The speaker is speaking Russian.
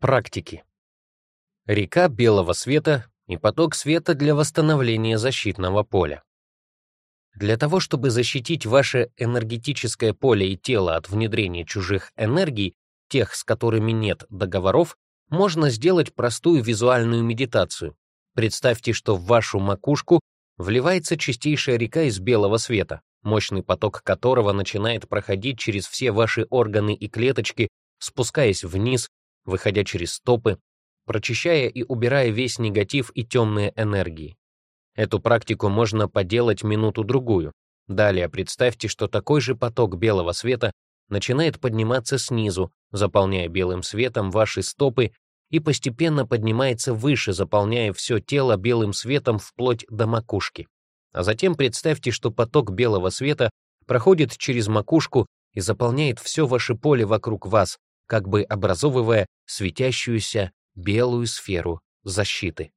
Практики. Река белого света и поток света для восстановления защитного поля. Для того, чтобы защитить ваше энергетическое поле и тело от внедрения чужих энергий, тех, с которыми нет договоров, можно сделать простую визуальную медитацию. Представьте, что в вашу макушку вливается чистейшая река из белого света, мощный поток которого начинает проходить через все ваши органы и клеточки, спускаясь вниз выходя через стопы, прочищая и убирая весь негатив и темные энергии. Эту практику можно поделать минуту-другую. Далее представьте, что такой же поток белого света начинает подниматься снизу, заполняя белым светом ваши стопы и постепенно поднимается выше, заполняя все тело белым светом вплоть до макушки. А затем представьте, что поток белого света проходит через макушку и заполняет все ваше поле вокруг вас, как бы образовывая светящуюся белую сферу защиты.